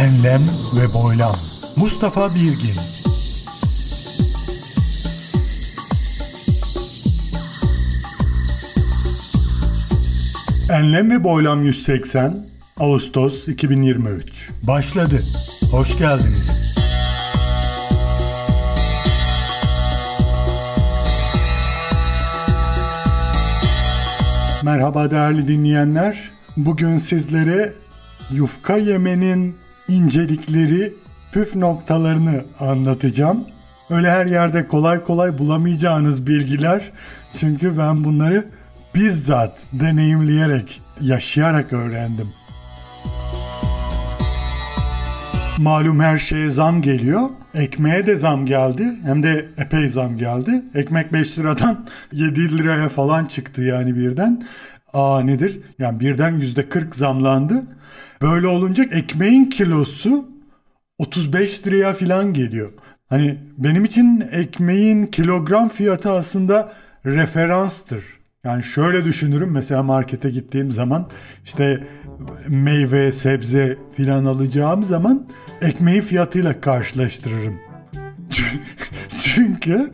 Enlem ve Boylam Mustafa Birgin Enlem ve Boylam 180 Ağustos 2023 Başladı. Hoş geldiniz. Merhaba değerli dinleyenler. Bugün sizlere yufka yemenin incelikleri, püf noktalarını anlatacağım. Öyle her yerde kolay kolay bulamayacağınız bilgiler. Çünkü ben bunları bizzat deneyimleyerek, yaşayarak öğrendim. Malum her şeye zam geliyor. Ekmeğe de zam geldi. Hem de epey zam geldi. Ekmek 5 liradan 7 liraya falan çıktı yani birden. Aa nedir? Yani birden %40 zamlandı. Böyle olunca ekmeğin kilosu 35 liraya falan geliyor. Hani benim için ekmeğin kilogram fiyatı aslında referanstır. Yani şöyle düşünürüm mesela markete gittiğim zaman işte meyve, sebze filan alacağım zaman ekmeğin fiyatıyla karşılaştırırım. çünkü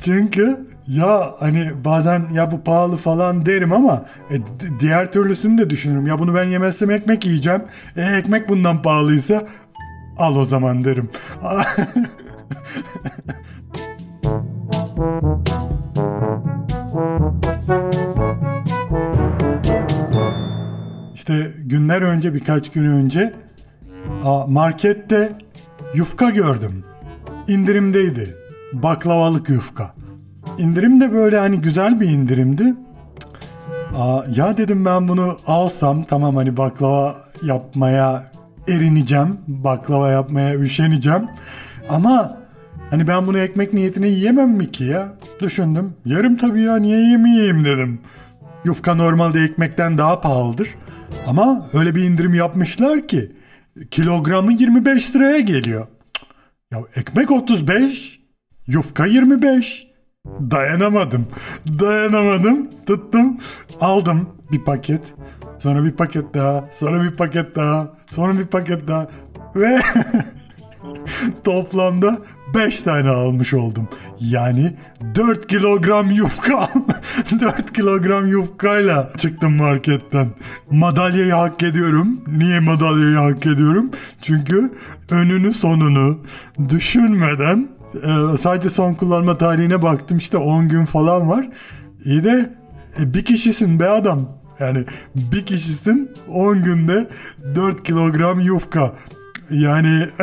çünkü ya hani bazen ya bu pahalı falan derim ama e, diğer türlüsünü de düşünürüm. Ya bunu ben yemezsem ekmek yiyeceğim. E ekmek bundan pahalıysa al o zaman derim. İşte günler önce birkaç gün önce markette yufka gördüm. İndirimdeydi. Baklavalık yufka. İndirim de böyle hani güzel bir indirimdi. Aa, ya dedim ben bunu alsam tamam hani baklava yapmaya erineceğim. Baklava yapmaya üşeneceğim. Ama hani ben bunu ekmek niyetine yiyemem mi ki ya? Düşündüm. Yarım tabii ya niye yemeyeyim dedim. Yufka normalde ekmekten daha pahalıdır. Ama öyle bir indirim yapmışlar ki kilogramı 25 liraya geliyor. Ya ekmek 35, yufka 25. Dayanamadım. Dayanamadım. Tuttum. Aldım bir paket. Sonra bir paket daha. Sonra bir paket daha. Sonra bir paket daha. Ve toplamda 5 tane almış oldum. Yani 4 kilogram yufka. 4 kilogram yufkayla çıktım marketten. Madalyayı hak ediyorum. Niye madalyayı hak ediyorum? Çünkü önünü sonunu düşünmeden ee, sadece son kullanma tarihine baktım işte 10 gün falan var. İyi de e, bir kişisin be adam. Yani bir kişisin 10 günde 4 kilogram yufka. Yani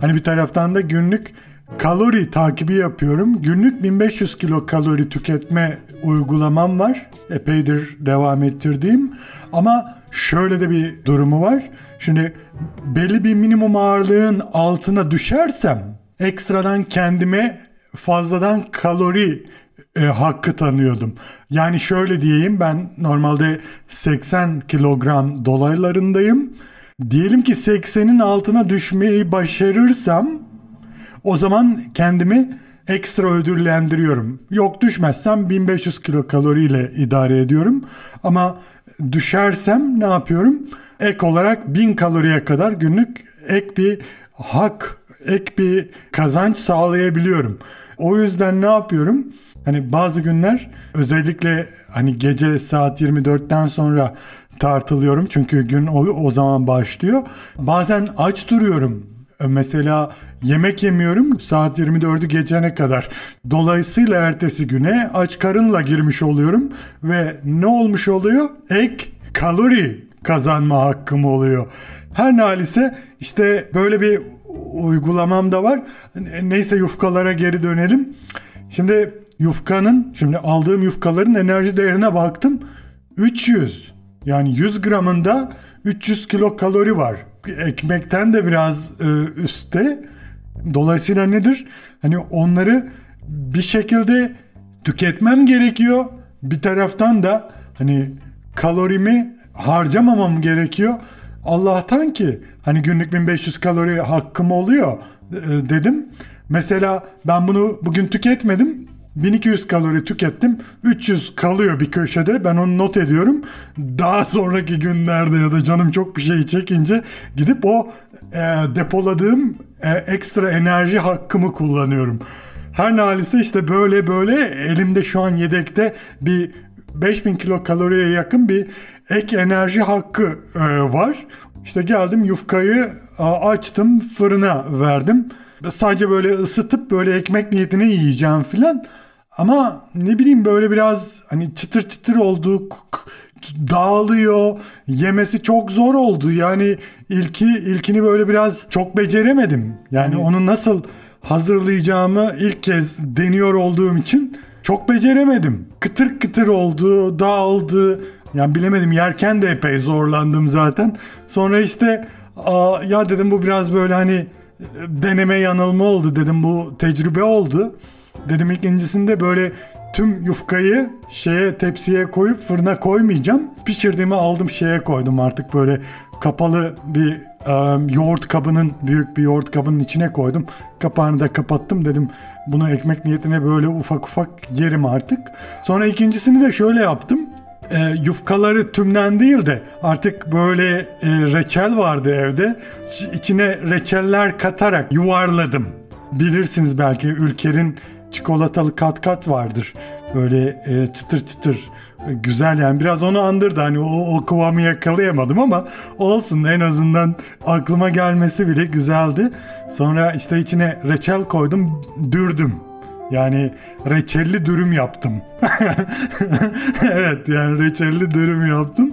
Hani bir taraftan da günlük kalori takibi yapıyorum. Günlük 1500 kilo kalori tüketme uygulamam var. Epeydir devam ettirdiğim. Ama şöyle de bir durumu var. Şimdi belli bir minimum ağırlığın altına düşersem ekstradan kendime fazladan kalori e, hakkı tanıyordum. Yani şöyle diyeyim ben normalde 80 kilogram dolaylarındayım. Diyelim ki 80'in altına düşmeyi başarırsam o zaman kendimi ekstra ödüllendiriyorum. Yok düşmezsem 1500 kilokaloriyle idare ediyorum. Ama düşersem ne yapıyorum? Ek olarak 1000 kaloriye kadar günlük ek bir hak, ek bir kazanç sağlayabiliyorum. O yüzden ne yapıyorum? Hani bazı günler özellikle hani gece saat 24'ten sonra tartılıyorum çünkü gün o, o zaman başlıyor. Bazen aç duruyorum. Mesela yemek yemiyorum saat 24'ü geçene kadar. Dolayısıyla ertesi güne aç karınla girmiş oluyorum ve ne olmuş oluyor? Ek kalori kazanma hakkım oluyor. Her nalise işte böyle bir uygulamam da var. Neyse yufkalara geri dönelim. Şimdi yufkanın, şimdi aldığım yufkaların enerji değerine baktım. 300. Yani 100 gramında 300 kilo kalori var. Ekmekten de biraz e, üstte. Dolayısıyla nedir? Hani onları bir şekilde tüketmem gerekiyor. Bir taraftan da hani kalorimi harcamamam gerekiyor. Allah'tan ki hani günlük 1500 kalori hakkım oluyor e, dedim. Mesela ben bunu bugün tüketmedim. 1200 kalori tükettim. 300 kalıyor bir köşede. Ben onu not ediyorum. Daha sonraki günlerde ya da canım çok bir şey çekince gidip o e, depoladığım e, ekstra enerji hakkımı kullanıyorum. Her nalise işte böyle böyle elimde şu an yedekte bir 5000 kilokaloriye yakın bir ek enerji hakkı e, var. İşte geldim yufkayı açtım fırına verdim. Sadece böyle ısıtıp böyle ekmek niyetine yiyeceğim filan. Ama ne bileyim böyle biraz hani çıtır çıtır oldu k- k- dağılıyor yemesi çok zor oldu. Yani ilki ilkini böyle biraz çok beceremedim. Yani onu nasıl hazırlayacağımı ilk kez deniyor olduğum için çok beceremedim. Kıtır kıtır oldu dağıldı. Yani bilemedim yerken de epey zorlandım zaten. Sonra işte aa, ya dedim bu biraz böyle hani deneme yanılma oldu. dedim bu tecrübe oldu Dedim ikincisinde böyle tüm yufkayı şeye tepsiye koyup fırına koymayacağım. Pişirdiğimi aldım şeye koydum artık böyle kapalı bir e, yoğurt kabının büyük bir yoğurt kabının içine koydum. Kapağını da kapattım dedim bunu ekmek niyetine böyle ufak ufak yerim artık. Sonra ikincisini de şöyle yaptım. E, yufkaları tümden değil de artık böyle e, reçel vardı evde. İç- İçine reçeller katarak yuvarladım. Bilirsiniz belki Ülker'in çikolatalı kat kat vardır. Böyle e, çıtır çıtır e, güzel yani biraz onu andırdı hani o, o kıvamı yakalayamadım ama olsun en azından aklıma gelmesi bile güzeldi. Sonra işte içine reçel koydum dürdüm. Yani reçelli dürüm yaptım. evet yani reçelli dürüm yaptım.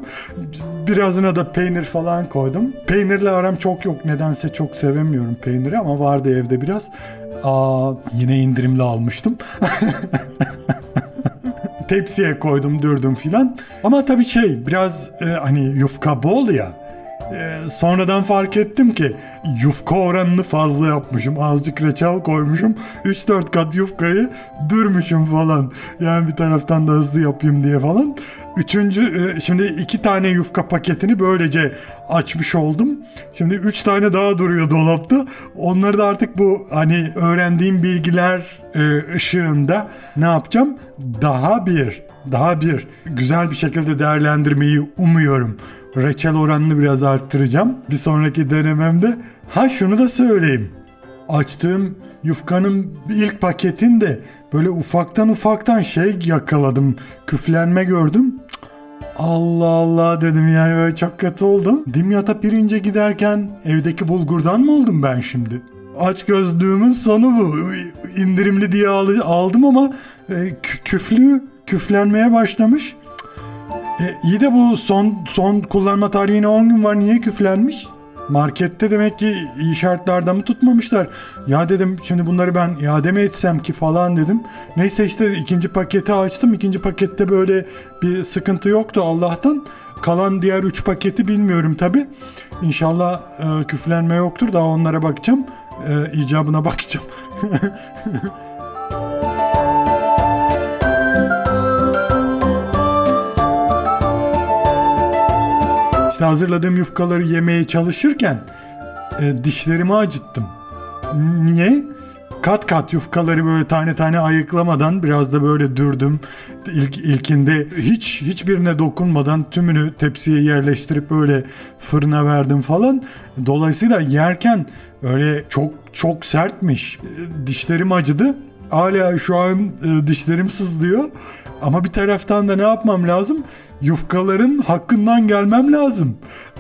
Birazına da peynir falan koydum. Peynirle aram çok yok. Nedense çok sevemiyorum peyniri ama vardı evde biraz. Aa, yine indirimli almıştım. Tepsiye koydum dürdüm filan. Ama tabii şey biraz e, hani yufka bol ya. E, sonradan fark ettim ki yufka oranını fazla yapmışım. Azıcık reçel koymuşum. 3-4 kat yufkayı dürmüşüm falan. Yani bir taraftan da hızlı yapayım diye falan. Üçüncü, e, şimdi iki tane yufka paketini böylece açmış oldum. Şimdi üç tane daha duruyor dolapta. Onları da artık bu hani öğrendiğim bilgiler e, ışığında ne yapacağım? Daha bir, daha bir güzel bir şekilde değerlendirmeyi umuyorum. Reçel oranını biraz arttıracağım. Bir sonraki denememde. Ha şunu da söyleyeyim. Açtığım yufkanın ilk paketinde böyle ufaktan ufaktan şey yakaladım. Küflenme gördüm. Allah Allah dedim yani çok kötü oldum. Dimyat'a pirince giderken evdeki bulgurdan mı oldum ben şimdi? Aç gözlüğümün sonu bu. İndirimli diye al- aldım ama e, kü- küflü küflenmeye başlamış. E, iyi de bu son son kullanma tarihine 10 gün var. Niye küflenmiş? Markette demek ki iyi şartlarda mı tutmamışlar? Ya dedim şimdi bunları ben iade mi etsem ki falan dedim. Neyse işte ikinci paketi açtım. İkinci pakette böyle bir sıkıntı yoktu Allah'tan. Kalan diğer 3 paketi bilmiyorum tabi. İnşallah e, küflenme yoktur. Daha onlara bakacağım. E, icabına bakacağım. İşte hazırladığım yufkaları yemeye çalışırken e, dişlerimi acıttım. Niye? Kat kat yufkaları böyle tane tane ayıklamadan biraz da böyle dürdüm. İlk, ilkinde hiç hiçbirine dokunmadan tümünü tepsiye yerleştirip böyle fırına verdim falan. Dolayısıyla yerken öyle çok çok sertmiş. E, Dişlerim acıdı. Hala şu an e, dişlerim sızlıyor. Ama bir taraftan da ne yapmam lazım? Yufkaların hakkından gelmem lazım.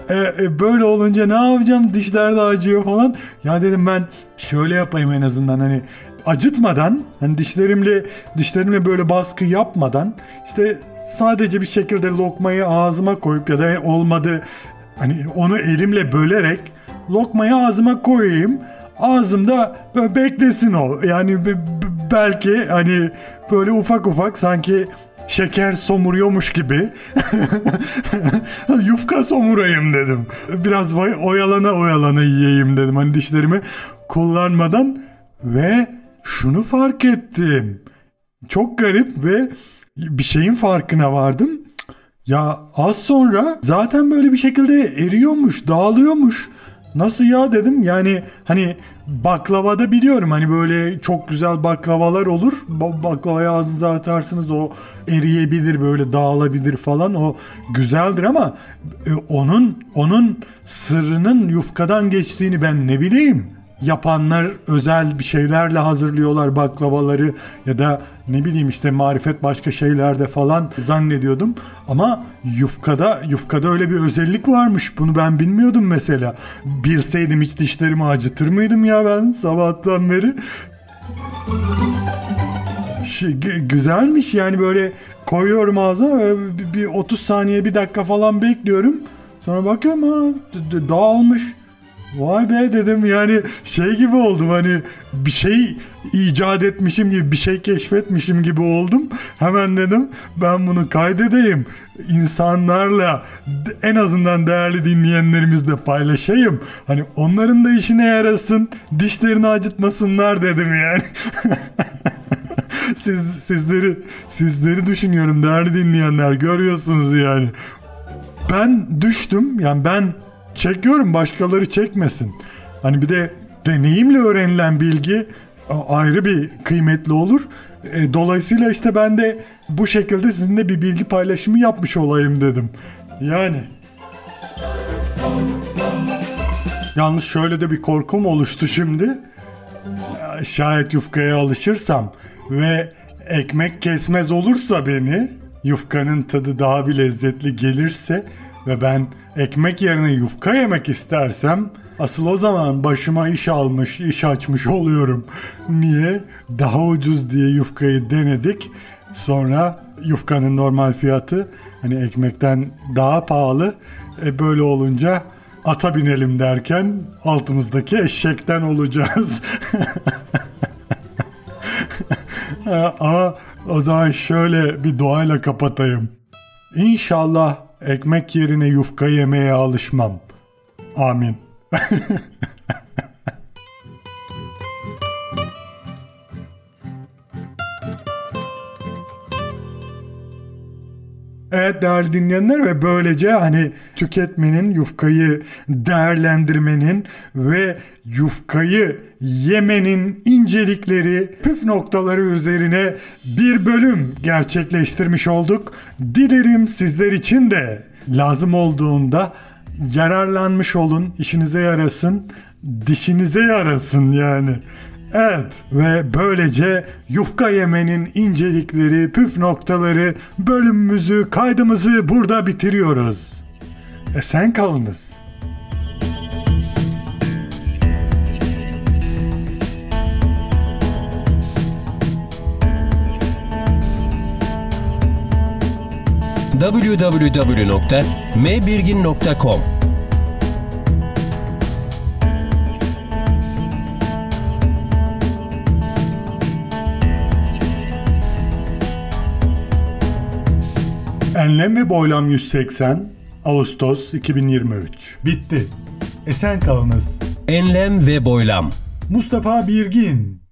E, e, böyle olunca ne yapacağım? Dişler de acıyor falan. Ya dedim ben şöyle yapayım en azından hani acıtmadan hani dişlerimle dişlerimle böyle baskı yapmadan işte sadece bir şekilde lokmayı ağzıma koyup ya da olmadı hani onu elimle bölerek lokmayı ağzıma koyayım. Ağzımda beklesin o. Yani be- be- belki hani böyle ufak ufak sanki şeker somuruyormuş gibi yufka somurayım dedim. Biraz oyalana oyalana yiyeyim dedim. Hani dişlerimi kullanmadan ve şunu fark ettim. Çok garip ve bir şeyin farkına vardım. Ya az sonra zaten böyle bir şekilde eriyormuş, dağılıyormuş. Nasıl ya dedim yani hani baklavada biliyorum hani böyle çok güzel baklavalar olur. Ba- baklavayı ağzınıza atarsınız o eriyebilir böyle dağılabilir falan o güzeldir ama e, onun onun sırrının yufkadan geçtiğini ben ne bileyim. Yapanlar özel bir şeylerle hazırlıyorlar baklavaları ya da ne bileyim işte marifet başka şeylerde falan zannediyordum. Ama yufkada yufkada öyle bir özellik varmış. Bunu ben bilmiyordum mesela. Bilseydim hiç dişlerimi acıtır mıydım ya ben sabahtan beri? Gü- güzelmiş yani böyle koyuyorum ağzına ve bir, bir 30 saniye bir dakika falan bekliyorum. Sonra bakıyorum ha dağılmış. Vay be dedim yani şey gibi oldum hani bir şey icat etmişim gibi bir şey keşfetmişim gibi oldum. Hemen dedim ben bunu kaydedeyim. İnsanlarla en azından değerli dinleyenlerimizle paylaşayım. Hani onların da işine yarasın, dişlerini acıtmasınlar dedim yani. Siz sizleri sizleri düşünüyorum değerli dinleyenler görüyorsunuz yani. Ben düştüm yani ben çekiyorum başkaları çekmesin. Hani bir de deneyimle öğrenilen bilgi ayrı bir kıymetli olur. E, dolayısıyla işte ben de bu şekilde sizinle bir bilgi paylaşımı yapmış olayım dedim. Yani. Yalnız şöyle de bir korkum oluştu şimdi şayet yufkaya alışırsam ve ekmek kesmez olursa beni yufkanın tadı daha bir lezzetli gelirse ve ben ekmek yerine yufka yemek istersem asıl o zaman başıma iş almış, iş açmış oluyorum. Niye? Daha ucuz diye yufkayı denedik. Sonra yufkanın normal fiyatı hani ekmekten daha pahalı. E böyle olunca ata binelim derken altımızdaki eşekten olacağız. Ama o zaman şöyle bir duayla kapatayım. İnşallah ekmek yerine yufka yemeye alışmam. Amin. Evet değerli dinleyenler ve böylece hani tüketmenin, yufkayı değerlendirmenin ve yufkayı yemenin incelikleri, püf noktaları üzerine bir bölüm gerçekleştirmiş olduk. Dilerim sizler için de lazım olduğunda yararlanmış olun, işinize yarasın, dişinize yarasın yani. Evet ve böylece yufka yemenin incelikleri, püf noktaları bölümümüzü, kaydımızı burada bitiriyoruz. Esen kalınız. www.mbirgin.com Enlem ve boylam 180 Ağustos 2023. Bitti. Esen kalınız. Enlem ve boylam Mustafa Birgin